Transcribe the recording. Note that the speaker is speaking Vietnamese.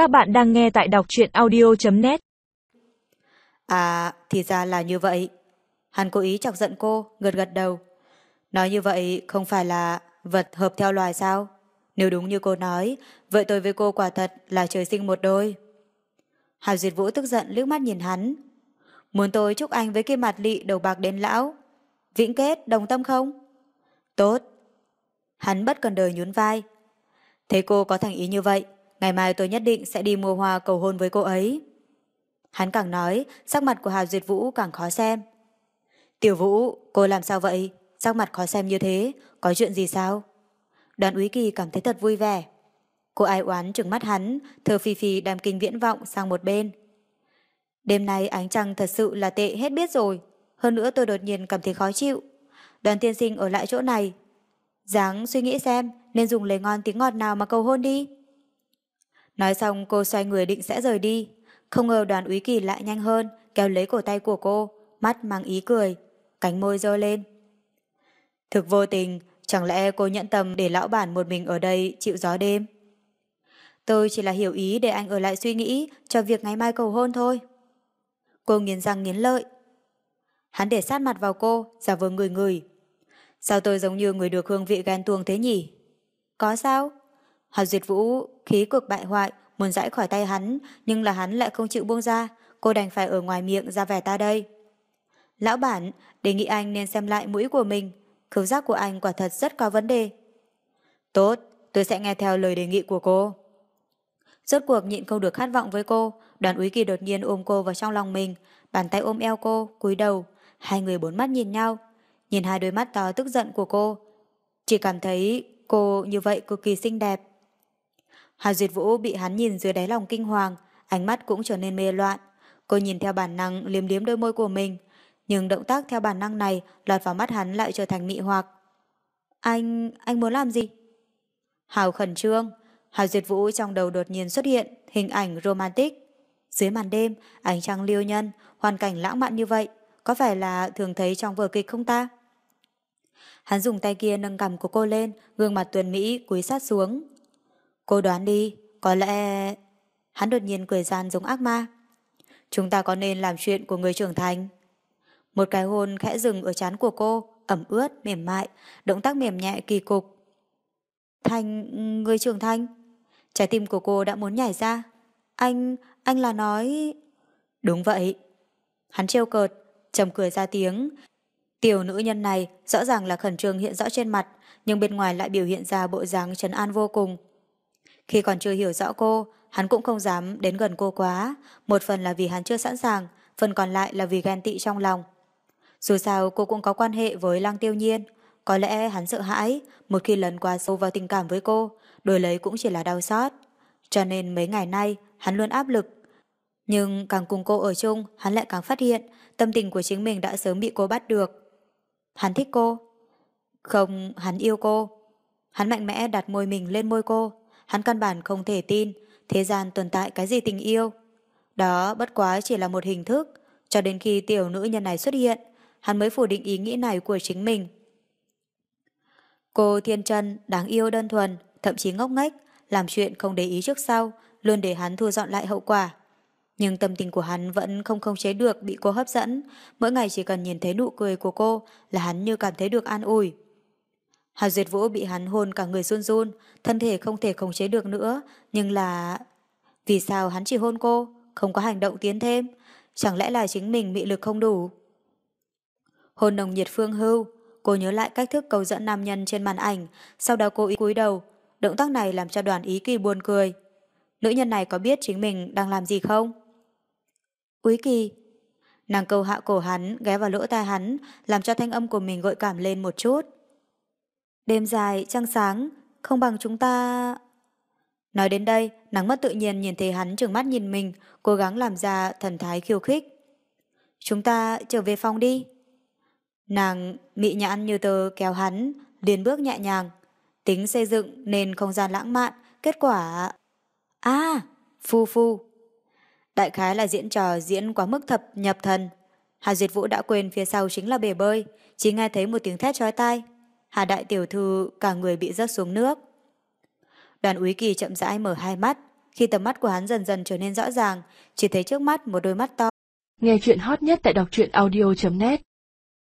Các bạn đang nghe tại đọc truyện audio.net À, thì ra là như vậy. Hắn cố ý chọc giận cô, gật gật đầu. Nói như vậy không phải là vật hợp theo loài sao? Nếu đúng như cô nói, vậy tôi với cô quả thật là trời sinh một đôi. Hào duyệt Vũ tức giận liếc mắt nhìn hắn. Muốn tôi chúc anh với cái mặt lị đầu bạc đến lão. Vĩnh kết, đồng tâm không? Tốt. Hắn bất cần đời nhún vai. Thấy cô có thành ý như vậy, ngày mai tôi nhất định sẽ đi mua hoa cầu hôn với cô ấy. Hắn càng nói, sắc mặt của Hào Duyệt Vũ càng khó xem. Tiểu Vũ, cô làm sao vậy? Sắc mặt khó xem như thế, có chuyện gì sao? Đoàn úy kỳ cảm thấy thật vui vẻ. Cô ai oán trừng mắt hắn, thờ phi phi đàm kinh viễn vọng sang một bên. Đêm nay ánh trăng thật sự là tệ hết biết rồi. Hơn nữa tôi đột nhiên cảm thấy khó chịu. Đoàn tiên sinh ở lại chỗ này. Giáng suy nghĩ xem nên dùng lời ngon tiếng ngọt nào mà cầu hôn đi. Nói xong cô xoay người định sẽ rời đi. Không ngờ đoàn úy kỳ lại nhanh hơn, kéo lấy cổ tay của cô, mắt mang ý cười, cánh môi dơ lên. Thực vô tình, chẳng lẽ cô nhận tâm để lão bản một mình ở đây chịu gió đêm? Tôi chỉ là hiểu ý để anh ở lại suy nghĩ cho việc ngày mai cầu hôn thôi. Cô nghiến răng nghiến lợi. Hắn để sát mặt vào cô, giả vờ người người. Sao tôi giống như người được hương vị ghen tuông thế nhỉ? Có sao? Hào Diệt Vũ khí cực bại hoại, muốn giải khỏi tay hắn, nhưng là hắn lại không chịu buông ra, cô đành phải ở ngoài miệng ra vẻ ta đây. Lão bản, đề nghị anh nên xem lại mũi của mình, khứu giác của anh quả thật rất có vấn đề. Tốt, tôi sẽ nghe theo lời đề nghị của cô. Rốt cuộc nhịn không được khát vọng với cô, đoàn úy kỳ đột nhiên ôm cô vào trong lòng mình, bàn tay ôm eo cô, cúi đầu, hai người bốn mắt nhìn nhau, nhìn hai đôi mắt to tức giận của cô. Chỉ cảm thấy cô như vậy cực kỳ xinh đẹp. Hà Duyệt Vũ bị hắn nhìn dưới đáy lòng kinh hoàng, ánh mắt cũng trở nên mê loạn. Cô nhìn theo bản năng liếm liếm đôi môi của mình, nhưng động tác theo bản năng này lọt vào mắt hắn lại trở thành mị hoặc. Anh, anh muốn làm gì? Hào khẩn trương, Hà Duyệt Vũ trong đầu đột nhiên xuất hiện hình ảnh romantic. Dưới màn đêm, ánh trăng liêu nhân, hoàn cảnh lãng mạn như vậy, có phải là thường thấy trong vở kịch không ta? Hắn dùng tay kia nâng cầm của cô lên, gương mặt tuần Mỹ cúi sát xuống. Cô đoán đi, có lẽ... Hắn đột nhiên cười gian giống ác ma. Chúng ta có nên làm chuyện của người trưởng thành? Một cái hôn khẽ dừng ở trán của cô, ẩm ướt, mềm mại, động tác mềm nhẹ kỳ cục. Thành, người trưởng thành? Trái tim của cô đã muốn nhảy ra. Anh, anh là nói... Đúng vậy. Hắn trêu cợt, trầm cười ra tiếng. Tiểu nữ nhân này rõ ràng là khẩn trương hiện rõ trên mặt, nhưng bên ngoài lại biểu hiện ra bộ dáng trấn an vô cùng. Khi còn chưa hiểu rõ cô, hắn cũng không dám đến gần cô quá, một phần là vì hắn chưa sẵn sàng, phần còn lại là vì ghen tị trong lòng. Dù sao cô cũng có quan hệ với Lăng Tiêu Nhiên, có lẽ hắn sợ hãi, một khi lần qua sâu vào tình cảm với cô, đổi lấy cũng chỉ là đau xót. Cho nên mấy ngày nay, hắn luôn áp lực. Nhưng càng cùng cô ở chung, hắn lại càng phát hiện tâm tình của chính mình đã sớm bị cô bắt được. Hắn thích cô. Không, hắn yêu cô. Hắn mạnh mẽ đặt môi mình lên môi cô. Hắn căn bản không thể tin thế gian tồn tại cái gì tình yêu. Đó bất quá chỉ là một hình thức. Cho đến khi tiểu nữ nhân này xuất hiện, hắn mới phủ định ý nghĩ này của chính mình. Cô thiên Trân đáng yêu đơn thuần, thậm chí ngốc nghếch, làm chuyện không để ý trước sau, luôn để hắn thu dọn lại hậu quả. Nhưng tâm tình của hắn vẫn không không chế được bị cô hấp dẫn, mỗi ngày chỉ cần nhìn thấy nụ cười của cô là hắn như cảm thấy được an ủi. Hà Duyệt Vũ bị hắn hôn cả người run run, thân thể không thể khống chế được nữa, nhưng là... Vì sao hắn chỉ hôn cô, không có hành động tiến thêm? Chẳng lẽ là chính mình bị lực không đủ? Hôn nồng nhiệt phương hưu, cô nhớ lại cách thức cầu dẫn nam nhân trên màn ảnh, sau đó cô ý cúi đầu. Động tác này làm cho đoàn ý kỳ buồn cười. Nữ nhân này có biết chính mình đang làm gì không? Úy kỳ. Nàng câu hạ cổ hắn, ghé vào lỗ tai hắn, làm cho thanh âm của mình gợi cảm lên một chút. Đêm dài, trăng sáng, không bằng chúng ta... Nói đến đây, nắng mất tự nhiên nhìn thấy hắn trừng mắt nhìn mình, cố gắng làm ra thần thái khiêu khích. Chúng ta trở về phòng đi. Nàng mị nhãn như tờ kéo hắn, liền bước nhẹ nhàng. Tính xây dựng nên không gian lãng mạn, kết quả... À, phu phu. Đại khái là diễn trò diễn quá mức thập nhập thần. Hà Duyệt Vũ đã quên phía sau chính là bể bơi, chỉ nghe thấy một tiếng thét chói tai. Hà đại tiểu thư cả người bị rớt xuống nước. Đoàn úy kỳ chậm rãi mở hai mắt, khi tầm mắt của hắn dần dần trở nên rõ ràng, chỉ thấy trước mắt một đôi mắt to. Nghe chuyện hot nhất tại đọc truyện audio.net